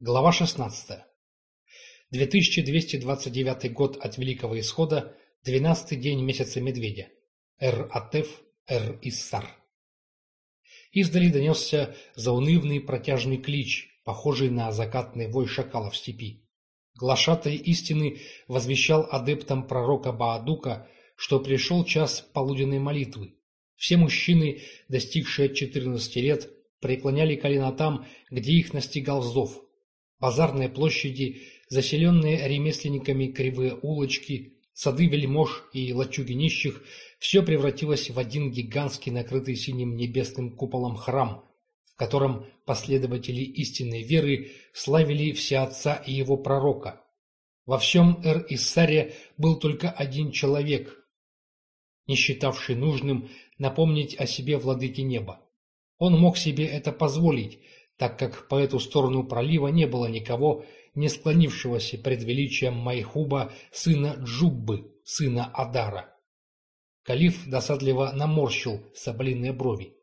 Глава 16. 2229 год от Великого Исхода, 12 день месяца Медведя. Эр-Атеф, Эр-Иссар. Издали донесся заунывный протяжный клич, похожий на закатный вой шакала в степи. Глашатай истины возвещал адептам пророка Баадука, что пришел час полуденной молитвы. Все мужчины, достигшие 14 лет, преклоняли колено там, где их настигал зов – Базарные площади, заселенные ремесленниками кривые улочки, сады вельмож и лачуги нищих – все превратилось в один гигантский накрытый синим небесным куполом храм, в котором последователи истинной веры славили Всеотца и его пророка. Во всем Эр-Иссаре был только один человек, не считавший нужным напомнить о себе владыке неба. Он мог себе это позволить – так как по эту сторону пролива не было никого, не склонившегося пред величием Майхуба, сына Джуббы, сына Адара. Калиф досадливо наморщил соболиные брови.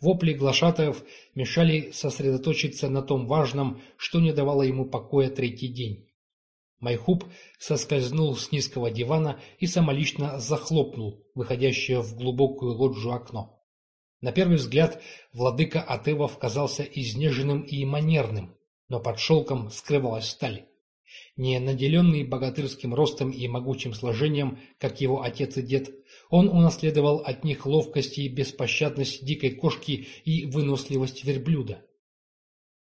Вопли глашатаев мешали сосредоточиться на том важном, что не давало ему покоя третий день. Майхуб соскользнул с низкого дивана и самолично захлопнул выходящее в глубокую лоджию окно. На первый взгляд владыка Атевов казался изнеженным и манерным, но под шелком скрывалась сталь. Не наделенный богатырским ростом и могучим сложением, как его отец и дед, он унаследовал от них ловкость и беспощадность дикой кошки и выносливость верблюда.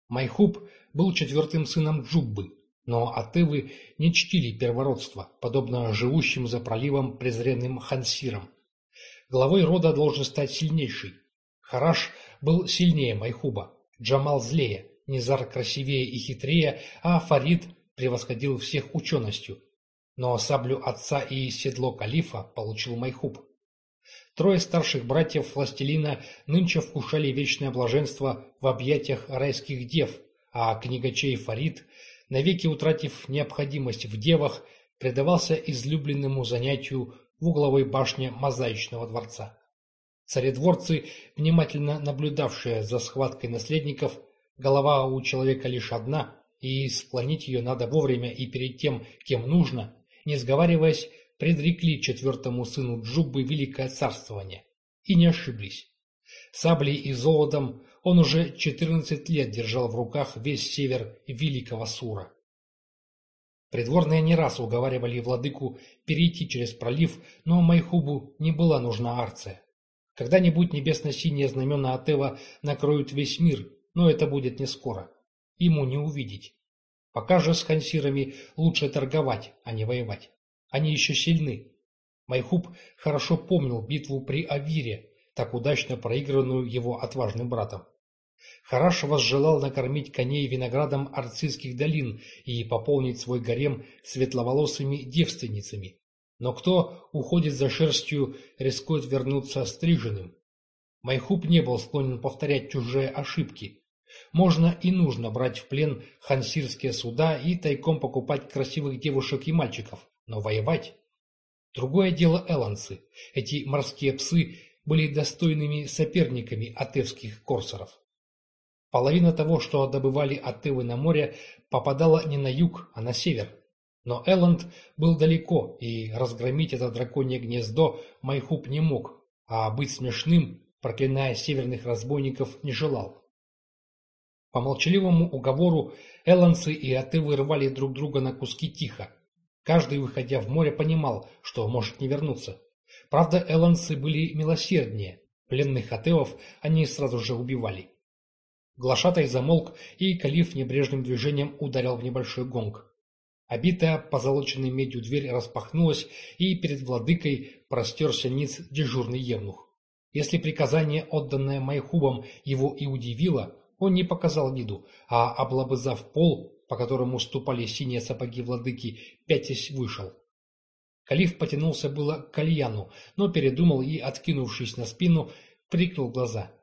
Майхуб был четвертым сыном Джуббы, но Атывы не чтили первородства, подобно живущим за проливом презренным хансирам. Главой рода должен стать сильнейший, Хараш был сильнее Майхуба, Джамал злее, Низар красивее и хитрее, а Фарид превосходил всех ученостью. Но саблю отца и седло калифа получил Майхуб. Трое старших братьев властелина нынче вкушали вечное блаженство в объятиях райских дев, а книгачей Фарид, навеки утратив необходимость в девах, предавался излюбленному занятию в угловой башне мозаичного дворца. Царедворцы, внимательно наблюдавшие за схваткой наследников, голова у человека лишь одна, и склонить ее надо вовремя и перед тем, кем нужно, не сговариваясь, предрекли четвертому сыну Джуббы великое царствование. И не ошиблись. Саблей и золотом он уже четырнадцать лет держал в руках весь север великого Сура. Придворные не раз уговаривали владыку перейти через пролив, но Майхубу не была нужна Арция. Когда-нибудь небесно-синие знамена Атева накроют весь мир, но это будет не скоро. Ему не увидеть. Пока же с хансирами лучше торговать, а не воевать. Они еще сильны. Майхуб хорошо помнил битву при Авире, так удачно проигранную его отважным братом. Хараш возжелал накормить коней виноградом арцистских долин и пополнить свой гарем светловолосыми девственницами, но кто уходит за шерстью, рискует вернуться стриженным. Майхуб не был склонен повторять чужие ошибки. Можно и нужно брать в плен хансирские суда и тайком покупать красивых девушек и мальчиков, но воевать... Другое дело эланцы. Эти морские псы были достойными соперниками атевских корсаров. Половина того, что добывали атевы на море, попадала не на юг, а на север. Но Элланд был далеко, и разгромить это драконье гнездо Майхуб не мог, а быть смешным, проклиная северных разбойников, не желал. По молчаливому уговору элланцы и атывы рвали друг друга на куски тихо. Каждый, выходя в море, понимал, что может не вернуться. Правда, элланцы были милосерднее. Пленных атевов они сразу же убивали. Глашатай замолк, и калиф небрежным движением ударил в небольшой гонг. Обитая позолоченной медью дверь распахнулась, и перед владыкой простерся ниц дежурный евнух. Если приказание, отданное Майхубом, его и удивило, он не показал виду, а, облобызав пол, по которому ступали синие сапоги владыки, пятясь вышел. Калиф потянулся было к кальяну, но передумал и, откинувшись на спину, прикрыл глаза.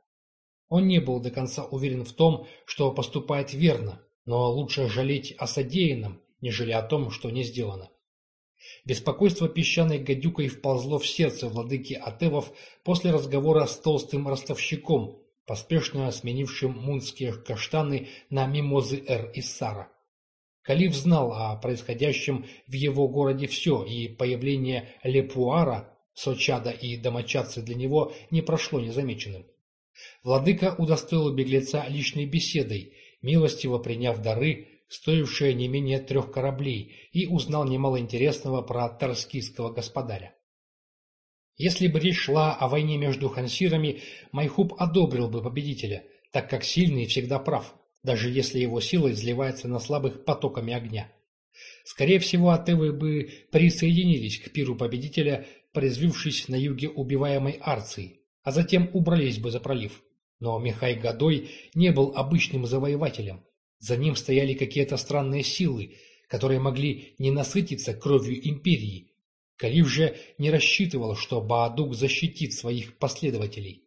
Он не был до конца уверен в том, что поступает верно, но лучше жалеть о содеянном, нежели о том, что не сделано. Беспокойство песчаной гадюкой вползло в сердце владыки Атевов после разговора с толстым ростовщиком, поспешно сменившим мунские каштаны на мимозы Эр-Иссара. Калиф знал о происходящем в его городе все, и появление Лепуара, Сочада и домочадцы для него не прошло незамеченным. Владыка удостоил беглеца личной беседой, милостиво приняв дары, стоившие не менее трех кораблей, и узнал немало интересного про тарскийского господаря. Если бы речь шла о войне между хансирами, Майхуб одобрил бы победителя, так как сильный всегда прав даже если его сила изливается на слабых потоками огня. Скорее всего, Атевы бы присоединились к пиру победителя, порезвившись на юге убиваемой Арции, а затем убрались бы за пролив. Но Михай Годой не был обычным завоевателем. За ним стояли какие-то странные силы, которые могли не насытиться кровью империи. Калиф же не рассчитывал, что Баадук защитит своих последователей.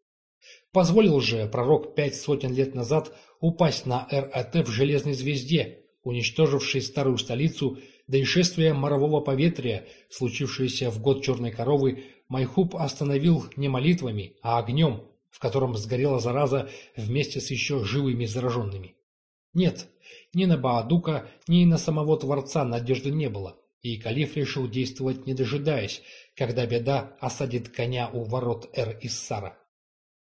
Позволил же пророк пять сотен лет назад упасть на РАТ в железной звезде, уничтожившей старую столицу, да и шествие морового поветрия, случившееся в год черной коровы, Майхуб остановил не молитвами, а огнем, в котором сгорела зараза вместе с еще живыми зараженными. Нет, ни на Баадука, ни на самого Творца надежды не было, и Калиф решил действовать не дожидаясь, когда беда осадит коня у ворот Эр-Иссара.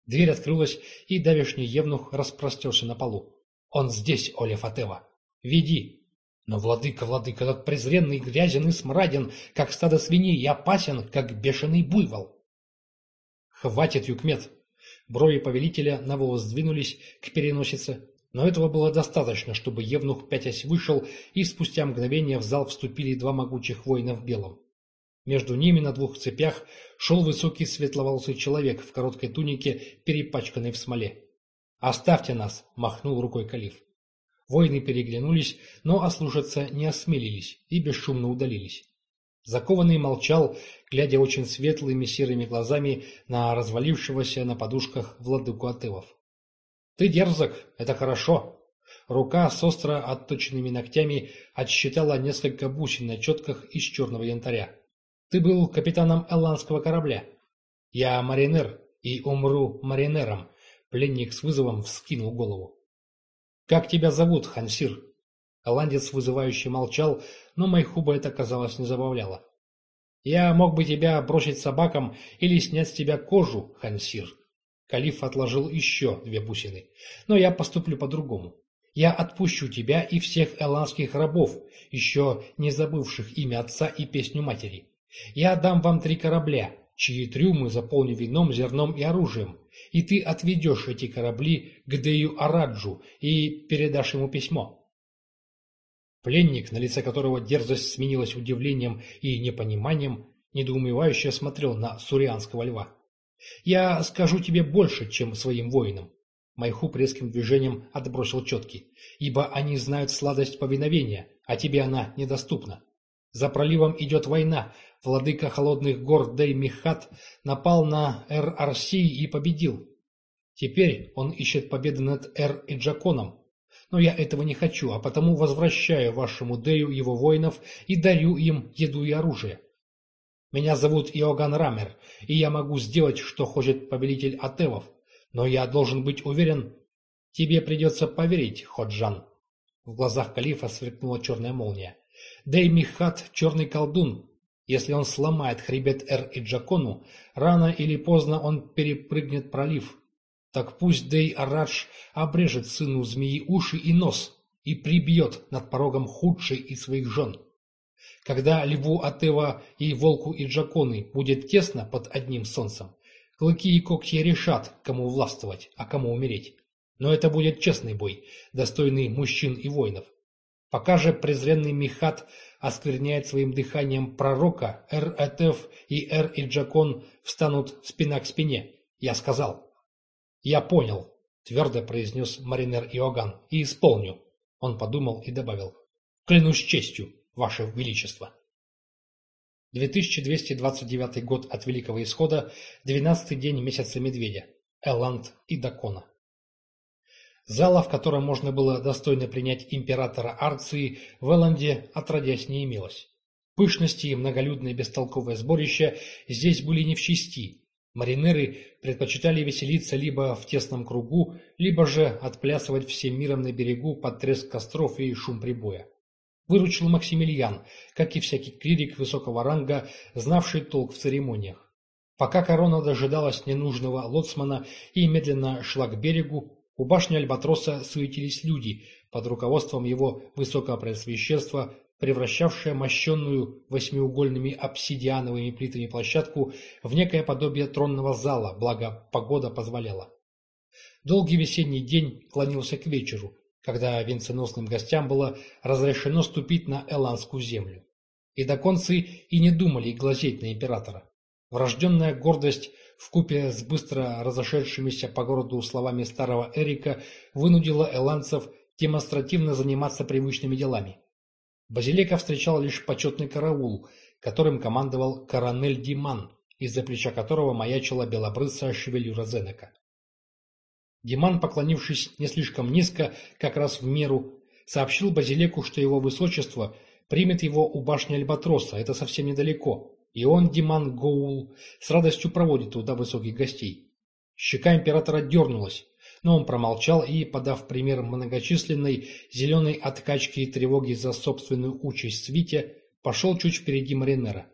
Дверь открылась, и давешний евнух распростерся на полу. «Он здесь, Оля Фатева! Веди!» Но владыка, владыка, этот презренный, грязен и смраден, как стадо свиней, и опасен, как бешеный буйвол. «Хватит, Юкмет!» Брови повелителя на волос сдвинулись к переносице, но этого было достаточно, чтобы Евнух пятясь вышел, и спустя мгновение в зал вступили два могучих воина в белом. Между ними на двух цепях шел высокий светловолосый человек в короткой тунике, перепачканной в смоле. «Оставьте нас!» – махнул рукой калиф. Воины переглянулись, но ослушаться не осмелились и бесшумно удалились. Закованный молчал, глядя очень светлыми серыми глазами на развалившегося на подушках владыку Атывов. «Ты дерзок, это хорошо!» Рука с остро отточенными ногтями отсчитала несколько бусин на четках из черного янтаря. Ты был капитаном элландского корабля. Я маринер и умру маринером. Пленник с вызовом вскинул голову. Как тебя зовут, Хансир? Голландец вызывающе молчал, но Майхуба это, казалось, не забавляло. Я мог бы тебя бросить собакам или снять с тебя кожу, Хансир. Калиф отложил еще две бусины. Но я поступлю по-другому. Я отпущу тебя и всех эландских рабов, еще не забывших имя отца и песню матери. Я дам вам три корабля, чьи трюмы заполню вином, зерном и оружием, и ты отведешь эти корабли к Дею Араджу и передашь ему письмо. Пленник, на лице которого дерзость сменилась удивлением и непониманием, недоумевающе смотрел на сурианского льва. «Я скажу тебе больше, чем своим воинам». Майхуб резким движением отбросил четки, ибо они знают сладость повиновения, а тебе она недоступна. За проливом идет война, владыка холодных гор Дей-Михат напал на Эр-Арси и победил. Теперь он ищет победы над Эр-Иджаконом. Но я этого не хочу, а потому возвращаю вашему Дею его воинов и дарю им еду и оружие. Меня зовут Иоганн Рамер, и я могу сделать, что хочет повелитель Атевов, но я должен быть уверен... Тебе придется поверить, Ходжан. В глазах калифа сверкнула черная молния. Дей Михат — черный колдун, если он сломает хребет Эр и Джакону, рано или поздно он перепрыгнет пролив. Так пусть Дей Арадж обрежет сыну змеи уши и нос и прибьет над порогом худший из своих жен. Когда льву Атева и волку и Джаконы будет тесно под одним солнцем, клыки и когти решат, кому властвовать, а кому умереть. Но это будет честный бой, достойный мужчин и воинов. Пока же презренный Михат оскверняет своим дыханием пророка, Эр-Этеф и Эр-Иджакон встанут спина к спине. Я сказал. Я понял, твердо произнес Маринер Иоганн, и исполню. Он подумал и добавил. Клянусь честью, Ваше Величество. 2229 год от Великого Исхода, 12 день месяца Медведя. Эланд и Дакона. Зала, в котором можно было достойно принять императора Арции, в Эланде отродясь не имелось. Пышности и многолюдное бестолковое сборище здесь были не в чести. Маринеры предпочитали веселиться либо в тесном кругу, либо же отплясывать всем миром на берегу под треск костров и шум прибоя. Выручил Максимилиан, как и всякий клирик высокого ранга, знавший толк в церемониях. Пока корона дожидалась ненужного лоцмана и медленно шла к берегу, у башни Альбатроса суетились люди под руководством его высокопреосвященства превращавшая мощенную восьмиугольными обсидиановыми плитами площадку в некое подобие тронного зала, благо погода позволяла. Долгий весенний день клонился к вечеру, когда венценосным гостям было разрешено ступить на Эландскую землю. И доконцы и не думали глазеть на императора. Врожденная гордость вкупе с быстро разошедшимися по городу словами старого Эрика вынудила эландцев демонстративно заниматься привычными делами. Базилека встречал лишь почетный караул, которым командовал коронель Диман, из-за плеча которого маячила белобрысая шевелюра Зенека. Диман, поклонившись не слишком низко, как раз в меру, сообщил Базилеку, что его высочество примет его у башни Альбатроса, это совсем недалеко, и он, Диман Гоул, с радостью проводит туда высоких гостей. Щека императора дернулась, но он промолчал и, подав пример многочисленной зеленой откачки и тревоги за собственную участь свите, пошел чуть впереди Маринера.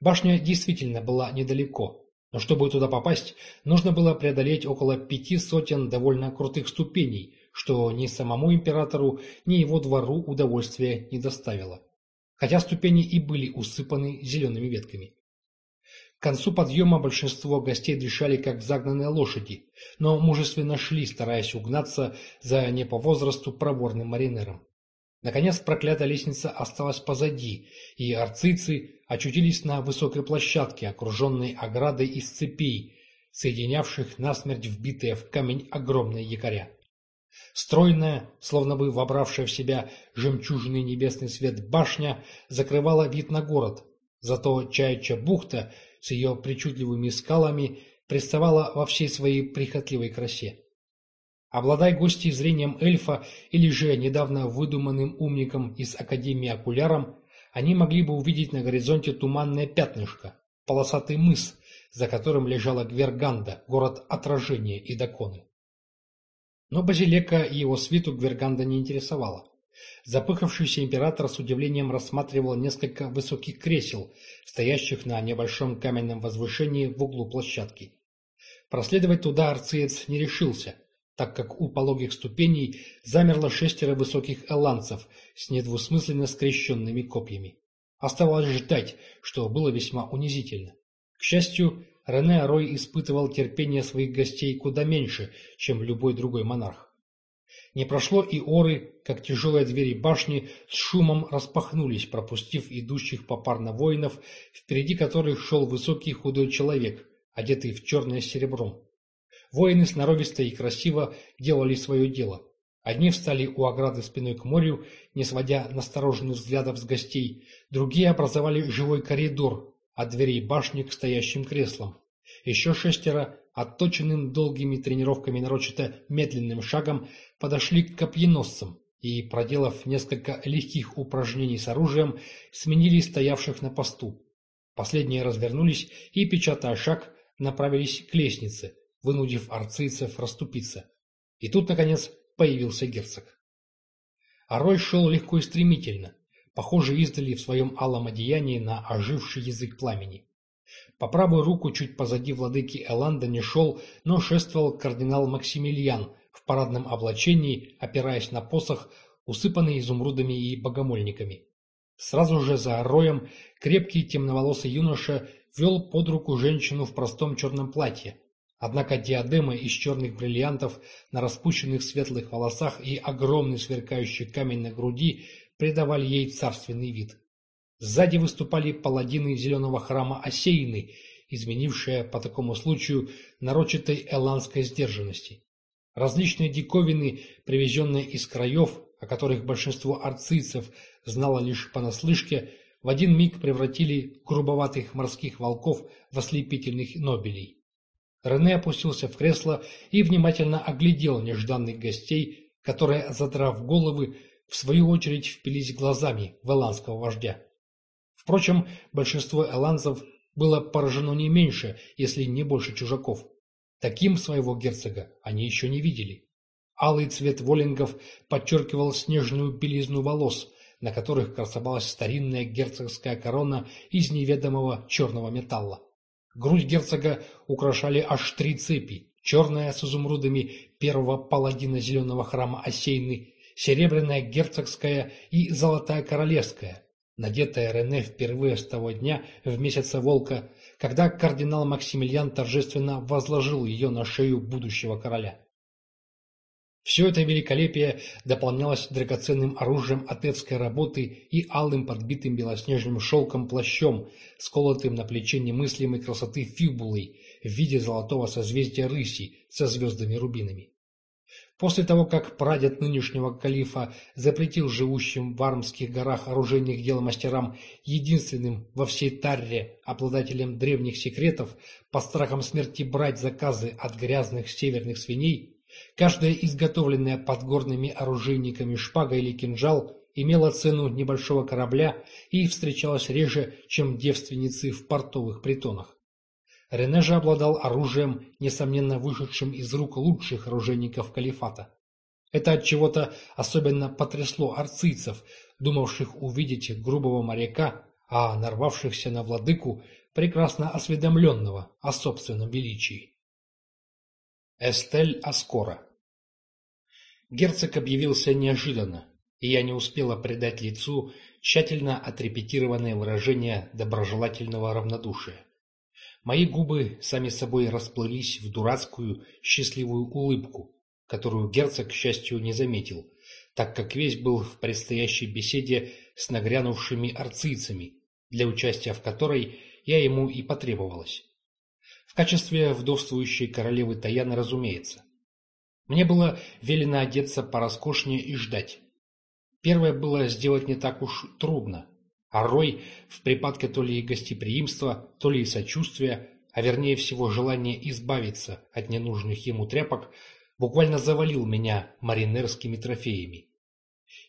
Башня действительно была недалеко, но чтобы туда попасть, нужно было преодолеть около пяти сотен довольно крутых ступеней, что ни самому императору, ни его двору удовольствия не доставило. Хотя ступени и были усыпаны зелеными ветками. К концу подъема большинство гостей дышали, как загнанные лошади, но мужественно шли, стараясь угнаться за не по возрасту проворным маринером. Наконец проклятая лестница осталась позади, и арцийцы очутились на высокой площадке, окруженной оградой из цепей, соединявших насмерть вбитые в камень огромные якоря. Стройная, словно бы вобравшая в себя жемчужный небесный свет башня, закрывала вид на город, зато Чаячья бухта — с ее причудливыми скалами представала во всей своей прихотливой красе. Обладая гости зрением эльфа или же недавно выдуманным умником из Академии окуляром, они могли бы увидеть на горизонте туманное пятнышко, полосатый мыс, за которым лежала Гверганда, город отражения и доконы. Но Базилека и его свиту Гверганда не интересовала. Запыхавшийся император с удивлением рассматривал несколько высоких кресел, стоящих на небольшом каменном возвышении в углу площадки. Проследовать туда арциец не решился, так как у пологих ступеней замерло шестеро высоких элланцев с недвусмысленно скрещенными копьями. Оставалось ждать, что было весьма унизительно. К счастью, Рене Арой испытывал терпение своих гостей куда меньше, чем любой другой монарх. Не прошло и оры, как тяжелые двери башни с шумом распахнулись, пропустив идущих попарно воинов, впереди которых шел высокий худой человек, одетый в черное серебром. Воины сноровисто и красиво делали свое дело. Одни встали у ограды спиной к морю, не сводя настороженных взглядов с гостей, другие образовали живой коридор от дверей башни к стоящим креслам. Еще шестеро, отточенным долгими тренировками нарочито медленным шагом, подошли к копьеносцам и, проделав несколько легких упражнений с оружием, сменили стоявших на посту. Последние развернулись и, печатая шаг, направились к лестнице, вынудив арцийцев расступиться. И тут, наконец, появился герцог. Арой шел легко и стремительно, похоже издали в своем алом одеянии на оживший язык пламени. По правую руку, чуть позади владыки Эланда, не шел, но шествовал кардинал Максимилиан в парадном облачении, опираясь на посох, усыпанный изумрудами и богомольниками. Сразу же за роем крепкий темноволосый юноша вел под руку женщину в простом черном платье. Однако диадема из черных бриллиантов на распущенных светлых волосах и огромный сверкающий камень на груди придавали ей царственный вид. Сзади выступали паладины зеленого храма Осеины, изменившие по такому случаю нарочатой эландской сдержанности. Различные диковины, привезенные из краев, о которых большинство арцийцев знало лишь понаслышке, в один миг превратили грубоватых морских волков в ослепительных нобелей. Рене опустился в кресло и внимательно оглядел нежданных гостей, которые, задрав головы, в свою очередь впились глазами в эландского вождя. Впрочем, большинство эланцев было поражено не меньше, если не больше чужаков. Таким своего герцога они еще не видели. Алый цвет воллингов подчеркивал снежную белизну волос, на которых красовалась старинная герцогская корона из неведомого черного металла. Грудь герцога украшали аж три цепи, черная с изумрудами первого паладина зеленого храма Осейны, серебряная герцогская и золотая королевская, надетая Рене впервые с того дня в месяце волка, когда кардинал Максимилиан торжественно возложил ее на шею будущего короля. Все это великолепие дополнялось драгоценным оружием отецкой работы и алым подбитым белоснежным шелком плащом, сколотым на плече немыслимой красоты фибулой в виде золотого созвездия рыси со звездами-рубинами. После того, как прадед нынешнего калифа запретил живущим в Армских горах оружейных дел мастерам, единственным во всей Тарре обладателем древних секретов, по страхам смерти брать заказы от грязных северных свиней, каждая изготовленная подгорными оружейниками шпага или кинжал имела цену небольшого корабля и встречалась реже, чем девственницы в портовых притонах. Рене же обладал оружием, несомненно вышедшим из рук лучших оружейников калифата. Это от чего-то особенно потрясло арцийцев, думавших увидеть грубого моряка, а нарвавшихся на владыку, прекрасно осведомленного о собственном величии. Эстель Аскора Герцог объявился неожиданно, и я не успела придать лицу тщательно отрепетированное выражение доброжелательного равнодушия. Мои губы сами собой расплылись в дурацкую, счастливую улыбку, которую герцог, к счастью, не заметил, так как весь был в предстоящей беседе с нагрянувшими арцийцами, для участия в которой я ему и потребовалась. В качестве вдовствующей королевы Таяны, разумеется. Мне было велено одеться пороскошнее и ждать. Первое было сделать не так уж трудно. А Рой в припадке то ли гостеприимства, то ли сочувствия, а вернее всего желания избавиться от ненужных ему тряпок, буквально завалил меня маринерскими трофеями.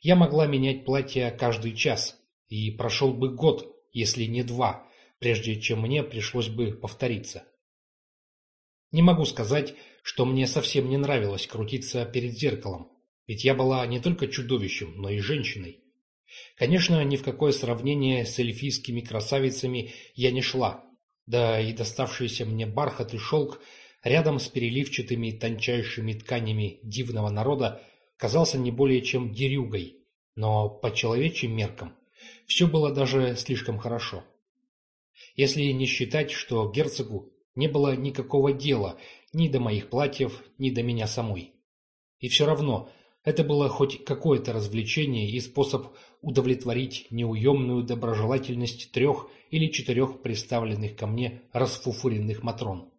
Я могла менять платье каждый час, и прошел бы год, если не два, прежде чем мне пришлось бы повториться. Не могу сказать, что мне совсем не нравилось крутиться перед зеркалом, ведь я была не только чудовищем, но и женщиной. Конечно, ни в какое сравнение с эльфийскими красавицами я не шла, да и доставшийся мне бархат и шелк рядом с переливчатыми тончайшими тканями дивного народа казался не более чем дерюгой, но по человечьим меркам все было даже слишком хорошо. Если не считать, что герцогу не было никакого дела ни до моих платьев, ни до меня самой. И все равно это было хоть какое-то развлечение и способ удовлетворить неуемную доброжелательность трех или четырех представленных ко мне расфуфуренных матрон.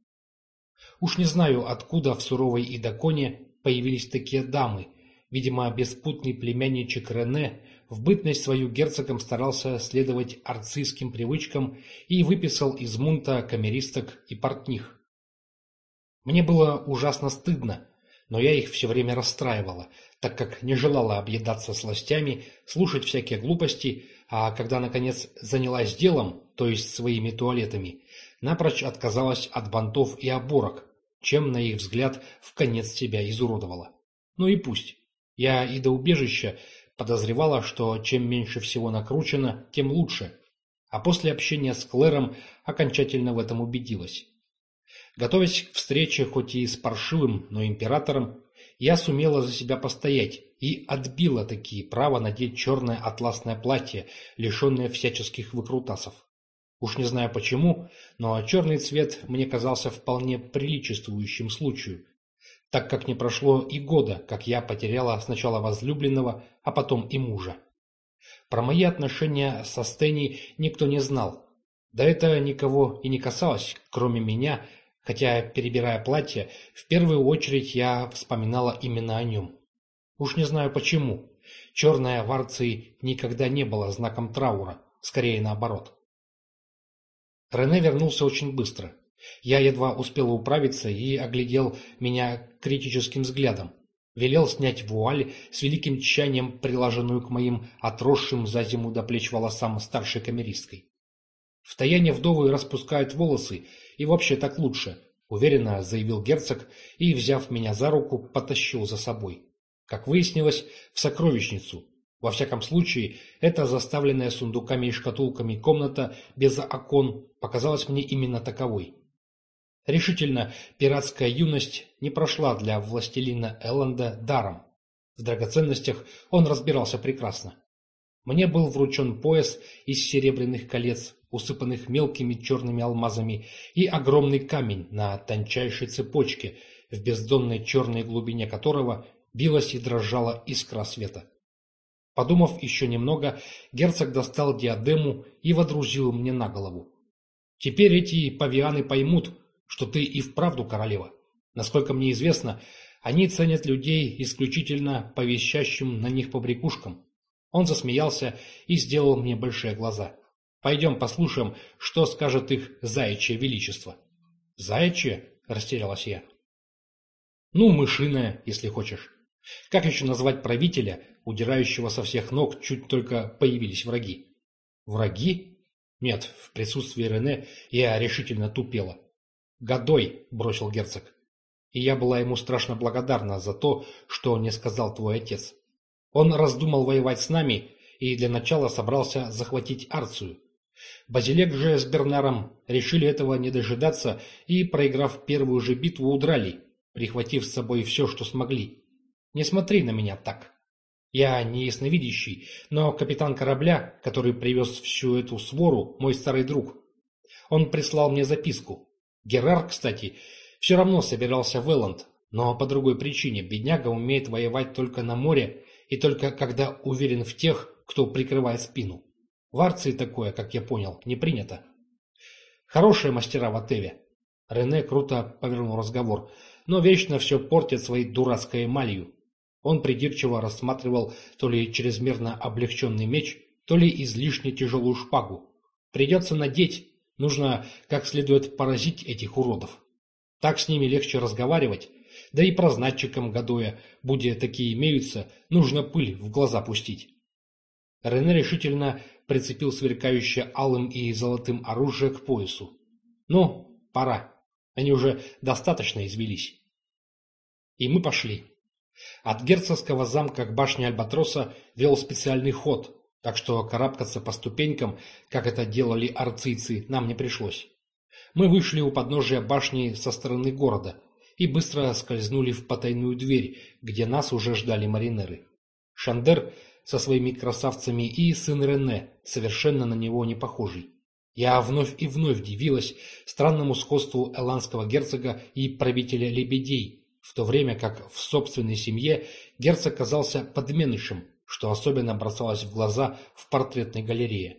Уж не знаю, откуда в суровой Идаконе появились такие дамы. Видимо, беспутный племянничек Рене в бытность свою герцогом старался следовать арцистским привычкам и выписал из мунта камеристок и портних. Мне было ужасно стыдно, но я их все время расстраивала, так как не желала объедаться сластями, слушать всякие глупости, а когда, наконец, занялась делом, то есть своими туалетами, напрочь отказалась от бантов и оборок, чем, на их взгляд, в конец себя изуродовала. Ну и пусть. Я и до убежища подозревала, что чем меньше всего накручено, тем лучше, а после общения с Клэром окончательно в этом убедилась. Готовясь к встрече хоть и с паршивым, но императором, я сумела за себя постоять и отбила такие право надеть черное атласное платье, лишенное всяческих выкрутасов. Уж не знаю почему, но черный цвет мне казался вполне приличествующим случаю, так как не прошло и года, как я потеряла сначала возлюбленного, а потом и мужа. Про мои отношения со Стэнни никто не знал. Да это никого и не касалось, кроме меня, Хотя, перебирая платье, в первую очередь я вспоминала именно о нем. Уж не знаю почему. Черное в Арции никогда не было знаком траура, скорее наоборот. Рене вернулся очень быстро. Я едва успел управиться и оглядел меня критическим взглядом. Велел снять вуаль с великим тщанием, приложенную к моим отросшим за зиму до плеч волосам старшей камеристкой. В Таяне вдовы распускают волосы, и вообще так лучше, уверенно заявил герцог и, взяв меня за руку, потащил за собой. Как выяснилось, в сокровищницу. Во всяком случае, эта заставленная сундуками и шкатулками комната без окон показалась мне именно таковой. Решительно, пиратская юность не прошла для властелина Элленда даром. В драгоценностях он разбирался прекрасно. Мне был вручен пояс из серебряных колец, усыпанных мелкими черными алмазами, и огромный камень на тончайшей цепочке, в бездонной черной глубине которого билась и дрожала искра света. Подумав еще немного, герцог достал диадему и водрузил мне на голову. «Теперь эти павианы поймут, что ты и вправду королева. Насколько мне известно, они ценят людей исключительно по вещащим на них побрякушкам». Он засмеялся и сделал мне большие глаза. «Пойдем послушаем, что скажет их заячье величество». «Заячье?» – растерялась я. «Ну, мышиное, если хочешь. Как еще назвать правителя, удирающего со всех ног, чуть только появились враги? Враги? Нет, в присутствии Рене я решительно тупела. «Годой!» – бросил герцог. И я была ему страшно благодарна за то, что не сказал твой отец. Он раздумал воевать с нами и для начала собрался захватить Арцию. Базилек же с Бернаром решили этого не дожидаться и, проиграв первую же битву, удрали, прихватив с собой все, что смогли. Не смотри на меня так. Я не ясновидящий, но капитан корабля, который привез всю эту свору, мой старый друг. Он прислал мне записку. Герар, кстати, все равно собирался в Элланд, но по другой причине. Бедняга умеет воевать только на море и только когда уверен в тех, кто прикрывает спину. В Арции такое, как я понял, не принято. Хорошие мастера в Атеве. Рене круто повернул разговор, но вечно все портят своей дурацкой эмалью. Он придирчиво рассматривал то ли чрезмерно облегченный меч, то ли излишне тяжелую шпагу. Придется надеть, нужно как следует поразить этих уродов. Так с ними легче разговаривать, да и прознатчикам Гадоя, будя такие имеются, нужно пыль в глаза пустить. Рене решительно прицепил сверкающее алым и золотым оружие к поясу. Ну, пора. Они уже достаточно извелись. И мы пошли. От герцогского замка к башне Альбатроса вел специальный ход, так что карабкаться по ступенькам, как это делали арцийцы, нам не пришлось. Мы вышли у подножия башни со стороны города и быстро скользнули в потайную дверь, где нас уже ждали маринеры. Шандер со своими красавцами и сын Рене, совершенно на него не похожий. Я вновь и вновь дивилась странному сходству эландского герцога и правителя лебедей, в то время как в собственной семье герцог казался подменышем, что особенно бросалось в глаза в портретной галерее.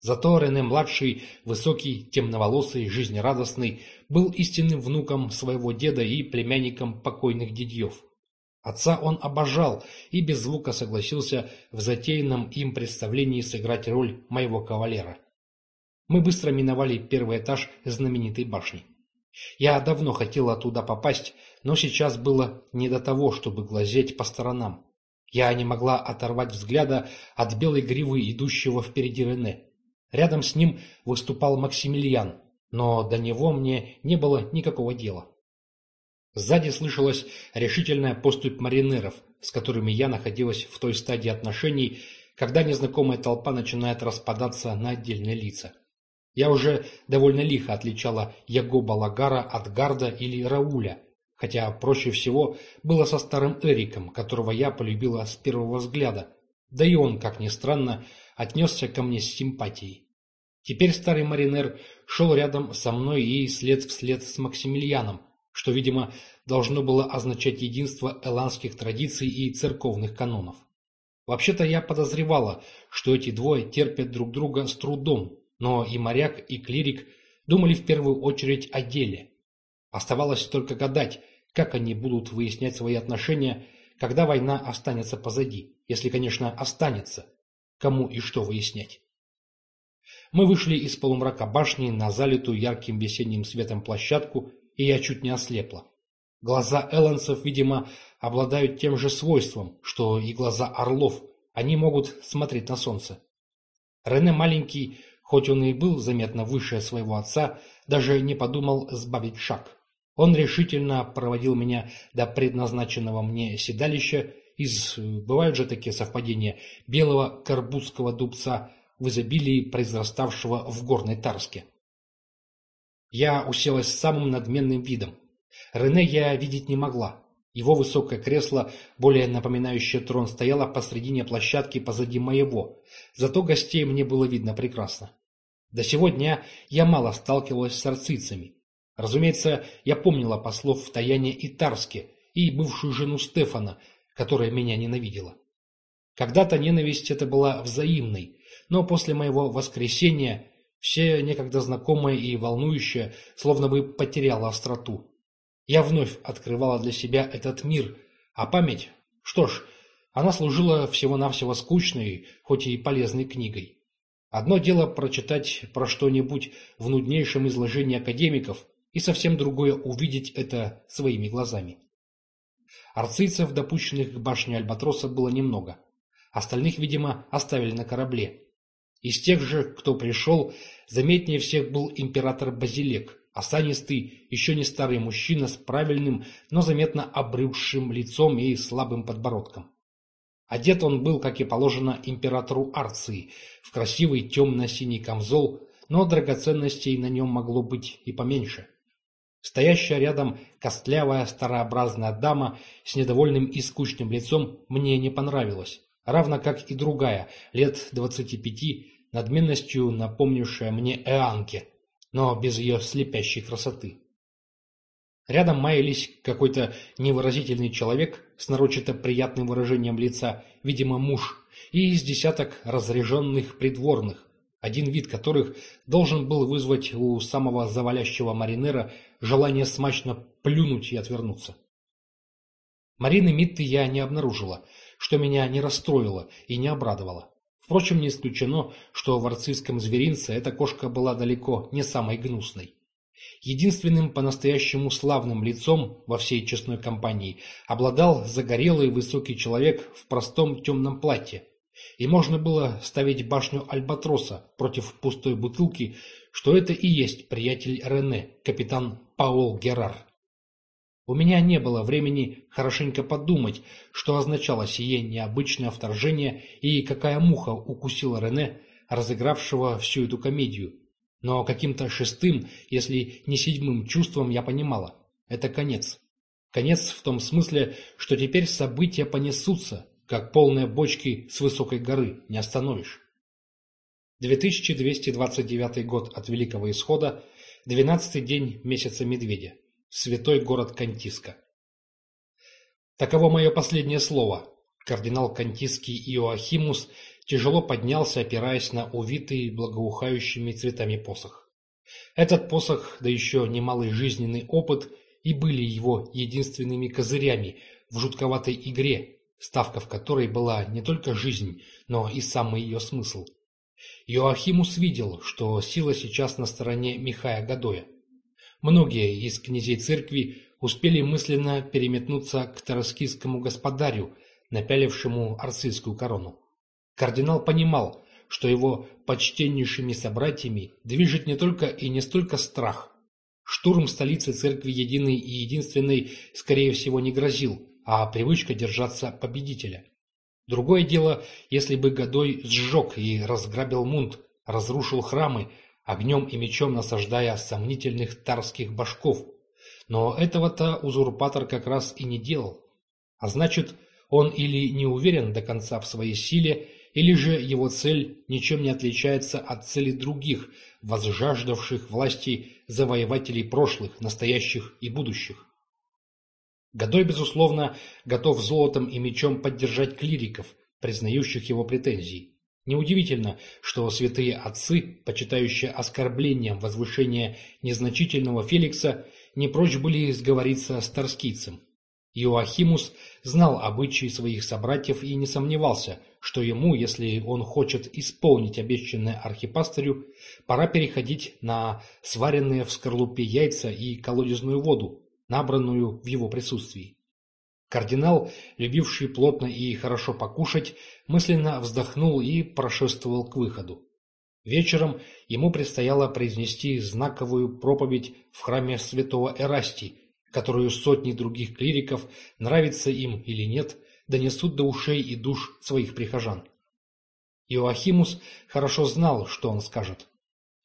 Зато Рене-младший, высокий, темноволосый, жизнерадостный, был истинным внуком своего деда и племянником покойных дедьев. Отца он обожал и без звука согласился в затеянном им представлении сыграть роль моего кавалера. Мы быстро миновали первый этаж знаменитой башни. Я давно хотел оттуда попасть, но сейчас было не до того, чтобы глазеть по сторонам. Я не могла оторвать взгляда от белой гривы идущего впереди Рене. Рядом с ним выступал Максимилиан, но до него мне не было никакого дела. Сзади слышалась решительная поступь маринеров, с которыми я находилась в той стадии отношений, когда незнакомая толпа начинает распадаться на отдельные лица. Я уже довольно лихо отличала Ягоба Лагара от Гарда или Рауля, хотя проще всего было со старым Эриком, которого я полюбила с первого взгляда, да и он, как ни странно, отнесся ко мне с симпатией. Теперь старый маринер шел рядом со мной и след вслед с Максимилианом, что, видимо, должно было означать единство эландских традиций и церковных канонов. Вообще-то я подозревала, что эти двое терпят друг друга с трудом, но и моряк, и клирик думали в первую очередь о деле. Оставалось только гадать, как они будут выяснять свои отношения, когда война останется позади, если, конечно, останется. Кому и что выяснять. Мы вышли из полумрака башни на залитую ярким весенним светом площадку, и я чуть не ослепла. Глаза эллонцев, видимо, обладают тем же свойством, что и глаза орлов. Они могут смотреть на солнце. Рене маленький Хоть он и был заметно выше своего отца, даже не подумал сбавить шаг. Он решительно проводил меня до предназначенного мне седалища из, бывают же такие совпадения, белого карбузского дубца в изобилии произраставшего в горной Тарске. Я уселась самым надменным видом. Рене я видеть не могла. Его высокое кресло, более напоминающее трон, стояло посредине площадки позади моего, зато гостей мне было видно прекрасно. До сего дня я мало сталкивалась с арцицами. Разумеется, я помнила послов в Таяне и Тарске и бывшую жену Стефана, которая меня ненавидела. Когда-то ненависть эта была взаимной, но после моего воскресения все некогда знакомое и волнующее словно бы потеряло остроту. Я вновь открывала для себя этот мир, а память, что ж, она служила всего-навсего скучной, хоть и полезной книгой. Одно дело прочитать про что-нибудь в нуднейшем изложении академиков, и совсем другое увидеть это своими глазами. Арцийцев, допущенных к башне Альбатроса, было немного. Остальных, видимо, оставили на корабле. Из тех же, кто пришел, заметнее всех был император Базилек, осанистый, еще не старый мужчина с правильным, но заметно обрюзшим лицом и слабым подбородком. Одет он был, как и положено, императору Арции, в красивый темно-синий камзол, но драгоценностей на нем могло быть и поменьше. Стоящая рядом костлявая старообразная дама с недовольным и скучным лицом мне не понравилась, равно как и другая, лет двадцати пяти, надменностью напомнившая мне Эанке, но без ее слепящей красоты. Рядом маялись какой-то невыразительный человек с нарочито приятным выражением лица, видимо, муж, и из десяток разряженных придворных, один вид которых должен был вызвать у самого завалящего маринера желание смачно плюнуть и отвернуться. Марины Митты я не обнаружила, что меня не расстроило и не обрадовало. Впрочем, не исключено, что в арцистском зверинце эта кошка была далеко не самой гнусной. Единственным по-настоящему славным лицом во всей честной компании обладал загорелый высокий человек в простом темном платье. И можно было ставить башню Альбатроса против пустой бутылки, что это и есть приятель Рене, капитан Паол Герар. У меня не было времени хорошенько подумать, что означало сие необычное вторжение и какая муха укусила Рене, разыгравшего всю эту комедию. Но каким-то шестым, если не седьмым чувством я понимала – это конец. Конец в том смысле, что теперь события понесутся, как полные бочки с высокой горы, не остановишь. 2229 год от Великого Исхода, 12-й день месяца Медведя святой город Кантиска. Таково мое последнее слово. Кардинал Кантиский Иоахимус тяжело поднялся, опираясь на увитый благоухающими цветами посох. Этот посох, да еще немалый жизненный опыт, и были его единственными козырями в жутковатой игре, ставка в которой была не только жизнь, но и самый ее смысл. Иоахимус видел, что сила сейчас на стороне Михая Гадоя. Многие из князей церкви успели мысленно переметнуться к тараскийскому господарю, напялившему арцистскую корону. Кардинал понимал, что его почтеннейшими собратьями движет не только и не столько страх. Штурм столицы церкви единой и единственной, скорее всего, не грозил, а привычка держаться победителя. Другое дело, если бы Годой сжег и разграбил Мунт, разрушил храмы, огнем и мечом насаждая сомнительных тарских башков. Но этого-то узурпатор как раз и не делал. А значит, он или не уверен до конца в своей силе, или же его цель ничем не отличается от цели других, возжаждавших власти завоевателей прошлых, настоящих и будущих. Годой, безусловно, готов золотом и мечом поддержать клириков, признающих его претензии. Неудивительно, что святые отцы, почитающие оскорблением возвышения незначительного Феликса, не прочь были сговориться с Торскийцем. Иоахимус знал обычаи своих собратьев и не сомневался, что ему, если он хочет исполнить обещанное архипастырю, пора переходить на сваренные в скорлупе яйца и колодезную воду, набранную в его присутствии. Кардинал, любивший плотно и хорошо покушать, мысленно вздохнул и прошествовал к выходу. Вечером ему предстояло произнести знаковую проповедь в храме святого Эрастий, которую сотни других клириков, нравится им или нет, донесут до ушей и душ своих прихожан. Иоахимус хорошо знал, что он скажет.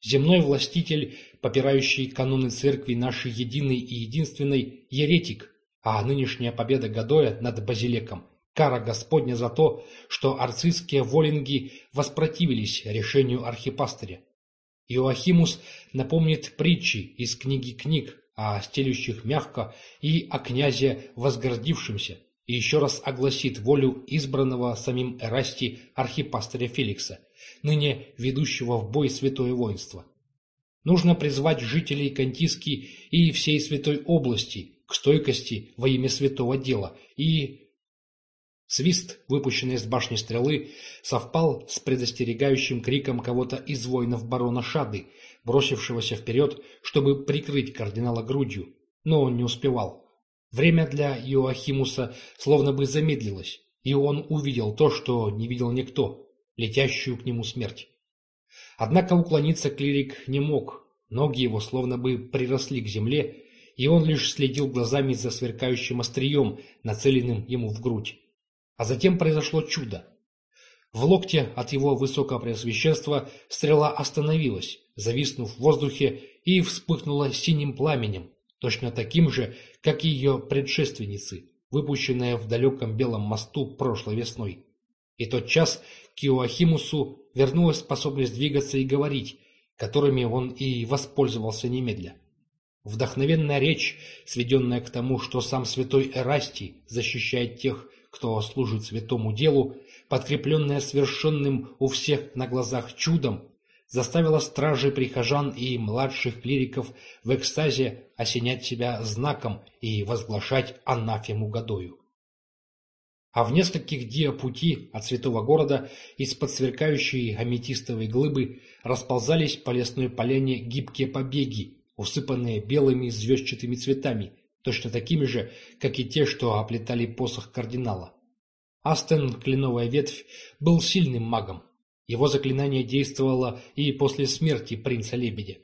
Земной властитель, попирающий каноны церкви нашей единой и единственной, еретик, а нынешняя победа Гадоя над Базилеком – кара Господня за то, что арцистские волинги воспротивились решению архипастыря. Иоахимус напомнит притчи из книги книг о стелющих мягко и о князе возгордившемся, и еще раз огласит волю избранного самим Эрасти архипастыря Феликса, ныне ведущего в бой святое воинство. Нужно призвать жителей Кантиски и всей святой области к стойкости во имя святого дела и... Свист, выпущенный из башни стрелы, совпал с предостерегающим криком кого-то из воинов барона Шады, бросившегося вперед, чтобы прикрыть кардинала грудью, но он не успевал. Время для Иоахимуса словно бы замедлилось, и он увидел то, что не видел никто — летящую к нему смерть. Однако уклониться клирик не мог, ноги его словно бы приросли к земле, и он лишь следил глазами за сверкающим острием, нацеленным ему в грудь. А затем произошло чудо. В локте от его высокопреосвященства стрела остановилась, зависнув в воздухе, и вспыхнула синим пламенем, точно таким же, как и ее предшественницы, выпущенная в далеком белом мосту прошлой весной. И тот час к Иоахимусу вернулась способность двигаться и говорить, которыми он и воспользовался немедля. Вдохновенная речь, сведенная к тому, что сам святой Эрастий защищает тех, кто служит святому делу, подкрепленная совершенным у всех на глазах чудом, заставила стражей прихожан и младших клириков в экстазе осенять себя знаком и возглашать анафему Гадою. А в нескольких диа пути от святого города из-под сверкающей аметистовой глыбы расползались по лесной поляне гибкие побеги, усыпанные белыми звездчатыми цветами, точно такими же, как и те, что оплетали посох кардинала. Астен, кленовая ветвь, был сильным магом, его заклинание действовало и после смерти принца-лебедя.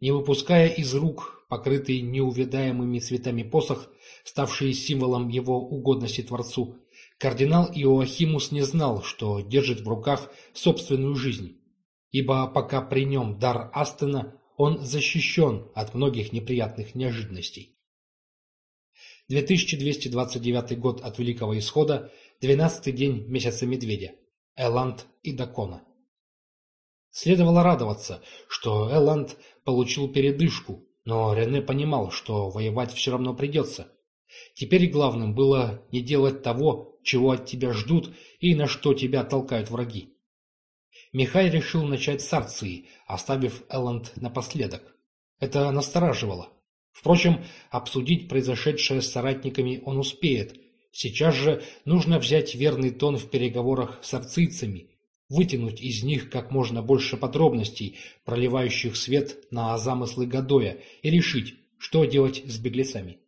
Не выпуская из рук покрытый неувядаемыми цветами посох, ставший символом его угодности Творцу, кардинал Иоахимус не знал, что держит в руках собственную жизнь, ибо пока при нем дар Астена, он защищен от многих неприятных неожиданностей. 2229 год от Великого Исхода, 12 день месяца Медведя. Эланд и Дакона. Следовало радоваться, что Эланд получил передышку, но Рене понимал, что воевать все равно придется. Теперь главным было не делать того, чего от тебя ждут и на что тебя толкают враги. Михай решил начать с Арции, оставив Элланд напоследок. Это настораживало. Впрочем, обсудить произошедшее с соратниками он успеет, Сейчас же нужно взять верный тон в переговорах с арцийцами, вытянуть из них как можно больше подробностей, проливающих свет на замыслы Гадоя, и решить, что делать с беглецами.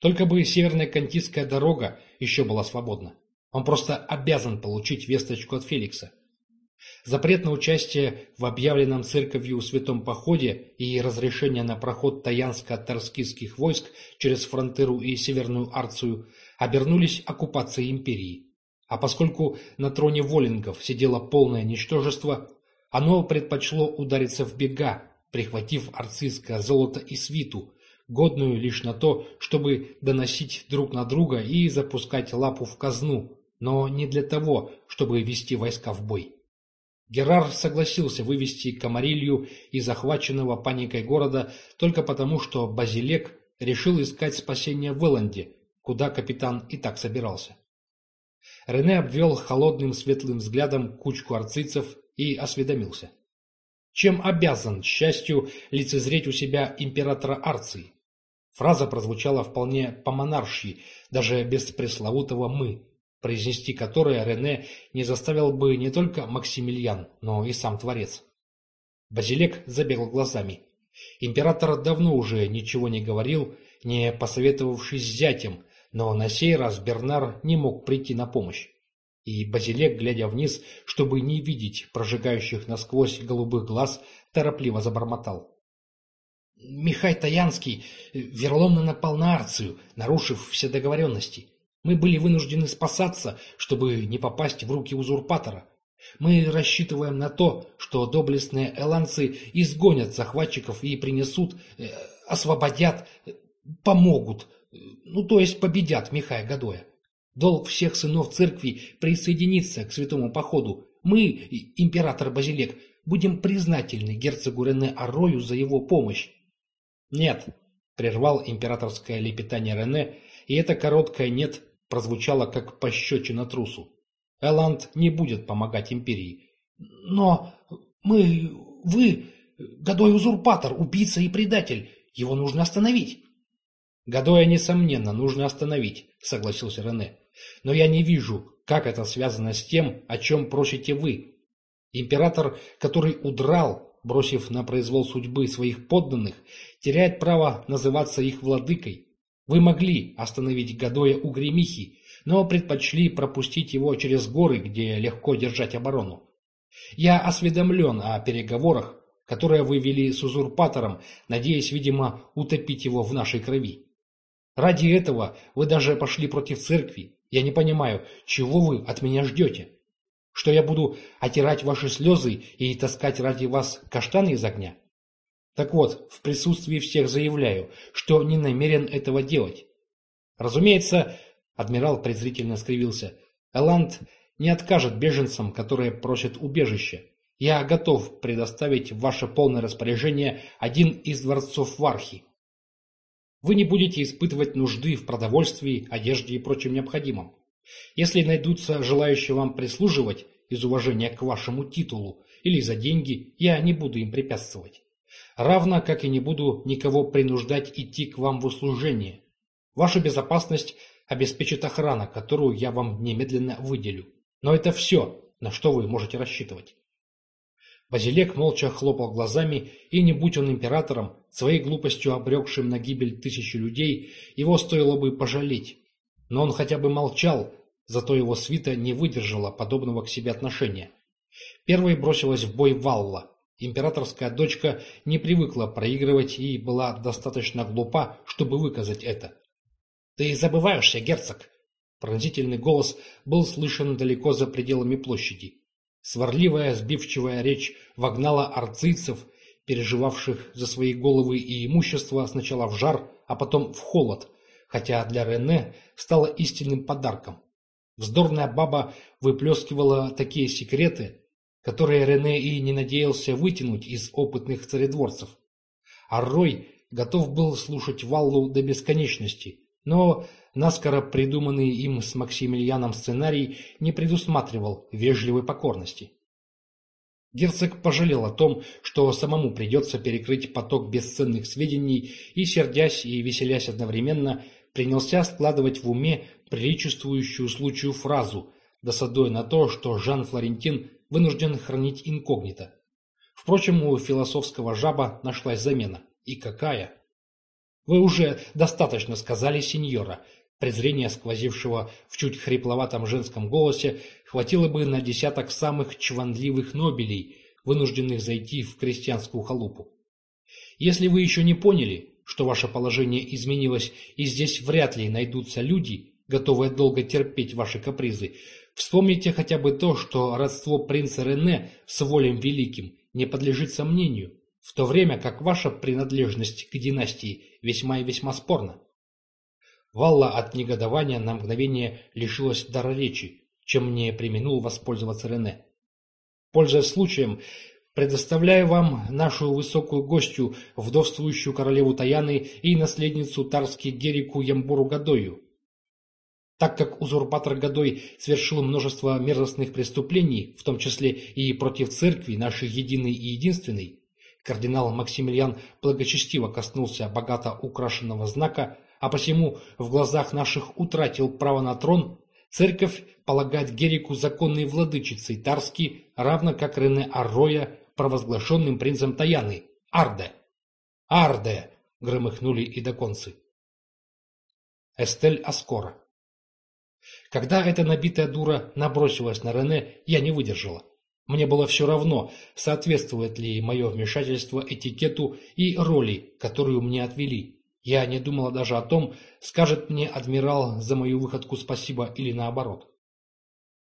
Только бы северная Кантийская дорога еще была свободна. Он просто обязан получить весточку от Феликса. Запрет на участие в объявленном церковью святом походе и разрешение на проход таянско-тарскистских войск через фронтеру и Северную Арцию обернулись оккупацией империи. А поскольку на троне Воллингов сидело полное ничтожество, оно предпочло удариться в бега, прихватив арцистское золото и свиту, годную лишь на то, чтобы доносить друг на друга и запускать лапу в казну, но не для того, чтобы вести войска в бой. Герар согласился вывести Камарилью из захваченного паникой города только потому, что Базилек решил искать спасение в Элленде, куда капитан и так собирался. Рене обвел холодным светлым взглядом кучку арцицев и осведомился. Чем обязан счастью лицезреть у себя императора Арции? Фраза прозвучала вполне по-монарши, даже без пресловутого «мы», произнести которое Рене не заставил бы не только Максимилиан, но и сам Творец. Базилек забегал глазами. Император давно уже ничего не говорил, не посоветовавшись с зятем, но на сей раз Бернар не мог прийти на помощь. и Базилек, глядя вниз, чтобы не видеть прожигающих насквозь голубых глаз, торопливо забормотал. Михай Таянский э, вероломно напал на Арцию, нарушив все договоренности. Мы были вынуждены спасаться, чтобы не попасть в руки узурпатора. Мы рассчитываем на то, что доблестные эланцы изгонят захватчиков и принесут, э, освободят, э, помогут, ну то есть победят Михая Гадоя. Долг всех сынов церкви присоединиться к святому походу. Мы, император Базилек, будем признательны герцогу Рене Аррою за его помощь. Нет, прервал императорское лепетание Рене, и это короткое «нет» прозвучало как пощечина трусу. Эланд не будет помогать империи. Но мы... вы... Годой узурпатор, убийца и предатель. Его нужно остановить. Годоя, несомненно, нужно остановить, согласился Рене. Но я не вижу, как это связано с тем, о чем просите вы. Император, который удрал, бросив на произвол судьбы своих подданных, теряет право называться их владыкой. Вы могли остановить Гадоя у Гремихи, но предпочли пропустить его через горы, где легко держать оборону. Я осведомлен о переговорах, которые вы вели с узурпатором, надеясь, видимо, утопить его в нашей крови. Ради этого вы даже пошли против церкви, я не понимаю, чего вы от меня ждете? Что я буду отирать ваши слезы и таскать ради вас каштаны из огня? Так вот, в присутствии всех заявляю, что не намерен этого делать. Разумеется, адмирал презрительно скривился, Эланд не откажет беженцам, которые просят убежища. Я готов предоставить в ваше полное распоряжение один из дворцов Вархи. Вы не будете испытывать нужды в продовольствии, одежде и прочем необходимом. Если найдутся желающие вам прислуживать из уважения к вашему титулу или за деньги, я не буду им препятствовать. Равно, как и не буду никого принуждать идти к вам в услужение. Вашу безопасность обеспечит охрана, которую я вам немедленно выделю. Но это все, на что вы можете рассчитывать. Базилек молча хлопал глазами, и не будь он императором, своей глупостью обрекшим на гибель тысячи людей, его стоило бы пожалеть. Но он хотя бы молчал, зато его свита не выдержала подобного к себе отношения. Первой бросилась в бой Валла. Императорская дочка не привыкла проигрывать и была достаточно глупа, чтобы выказать это. «Ты забываешься, герцог!» Пронзительный голос был слышен далеко за пределами площади. Сварливая, сбивчивая речь вогнала арцийцев, переживавших за свои головы и имущество сначала в жар, а потом в холод, хотя для Рене стало истинным подарком. Вздорная баба выплескивала такие секреты, которые Рене и не надеялся вытянуть из опытных царедворцев. А Рой готов был слушать Валлу до бесконечности, но наскоро придуманный им с Максимилианом сценарий не предусматривал вежливой покорности. Герцог пожалел о том, что самому придется перекрыть поток бесценных сведений и, сердясь и веселясь одновременно, принялся складывать в уме приличествующую случаю фразу, досадуя на то, что Жан Флорентин хранить инкогнито. Впрочем, у философского жаба нашлась замена. И какая? Вы уже достаточно сказали, сеньора, Презрения, сквозившего в чуть хрипловатом женском голосе, хватило бы на десяток самых чванливых нобелей, вынужденных зайти в крестьянскую халупу. Если вы еще не поняли, что ваше положение изменилось и здесь вряд ли найдутся люди, готовые долго терпеть ваши капризы, вспомните хотя бы то, что родство принца Рене с волем великим не подлежит сомнению, в то время как ваша принадлежность к династии весьма и весьма спорна. Валла от негодования на мгновение лишилась дара речи, чем не применул воспользоваться Рене. Пользуясь случаем, предоставляю вам нашу высокую гостью, вдовствующую королеву Таяны и наследницу Тарски Герику Ямбуру Гадою. Так как узурпатор Гадой совершил множество мерзостных преступлений, в том числе и против церкви, нашей единой и единственной, кардинал Максимилиан благочестиво коснулся богато украшенного знака, а посему в глазах наших утратил право на трон, церковь полагает Герику законной владычицей Тарски, равно как Рене Арроя провозглашенным принцем Таяны, Арде. Арде! громыхнули идоконцы. Эстель Аскора Когда эта набитая дура набросилась на Рене, я не выдержала. Мне было все равно, соответствует ли мое вмешательство этикету и роли, которую мне отвели. Я не думала даже о том, скажет мне адмирал за мою выходку спасибо или наоборот.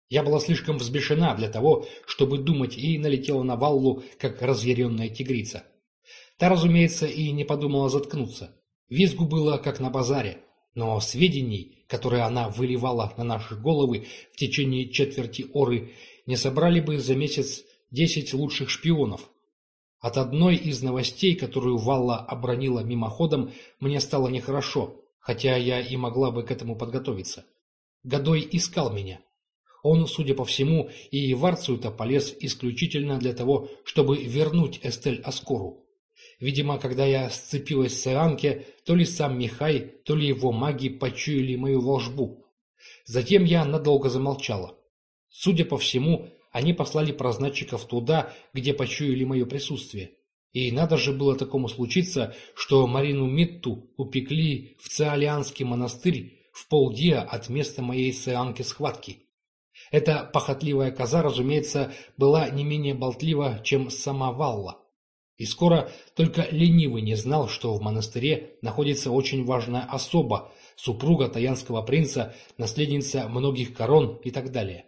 Я была слишком взбешена для того, чтобы думать, и налетела на Валлу, как разъяренная тигрица. Та, разумеется, и не подумала заткнуться. Визгу было, как на базаре, но сведений, которые она выливала на наши головы в течение четверти оры, не собрали бы за месяц десять лучших шпионов. От одной из новостей, которую Валла обронила мимоходом, мне стало нехорошо, хотя я и могла бы к этому подготовиться. Годой искал меня. Он, судя по всему, и в Арцию-то полез исключительно для того, чтобы вернуть Эстель Аскору. Видимо, когда я сцепилась с Ианке, то ли сам Михай, то ли его маги почуяли мою волжбу. Затем я надолго замолчала. Судя по всему, они послали прознатчиков туда, где почуяли мое присутствие. И надо же было такому случиться, что Марину Митту упекли в Циолианский монастырь в полдия от места моей сеанки схватки. Эта похотливая коза, разумеется, была не менее болтлива, чем сама Валла. И скоро только ленивый не знал, что в монастыре находится очень важная особа, супруга таянского принца, наследница многих корон и так далее.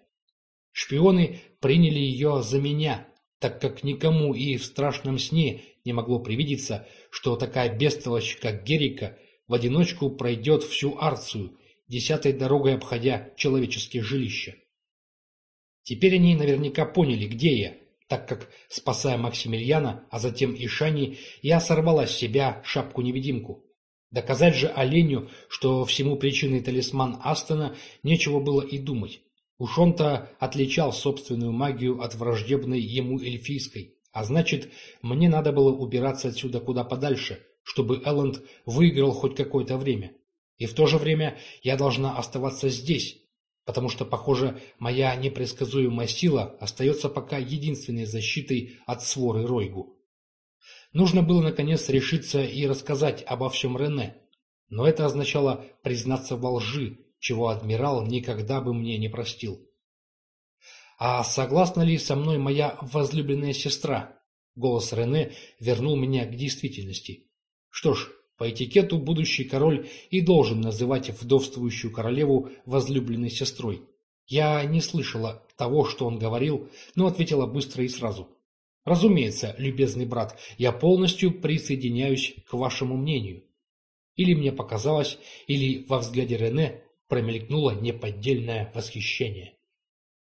Шпионы приняли ее за меня, так как никому и в страшном сне не могло привидеться, что такая бестолочь, как Герика, в одиночку пройдет всю Арцию, десятой дорогой обходя человеческие жилища. Теперь они наверняка поняли, где я, так как, спасая Максимилиана, а затем и Шани, я сорвала с себя шапку-невидимку. Доказать же оленю, что всему причиной талисман Астона, нечего было и думать. Уж он-то отличал собственную магию от враждебной ему эльфийской, а значит, мне надо было убираться отсюда куда подальше, чтобы Элленд выиграл хоть какое-то время. И в то же время я должна оставаться здесь, потому что, похоже, моя непредсказуемая сила остается пока единственной защитой от своры Ройгу. Нужно было, наконец, решиться и рассказать обо всем Рене, но это означало признаться во лжи, чего адмирал никогда бы мне не простил. «А согласна ли со мной моя возлюбленная сестра?» Голос Рене вернул меня к действительности. Что ж, по этикету будущий король и должен называть вдовствующую королеву возлюбленной сестрой. Я не слышала того, что он говорил, но ответила быстро и сразу. Разумеется, любезный брат, я полностью присоединяюсь к вашему мнению. Или мне показалось, или во взгляде Рене промелькнуло неподдельное восхищение.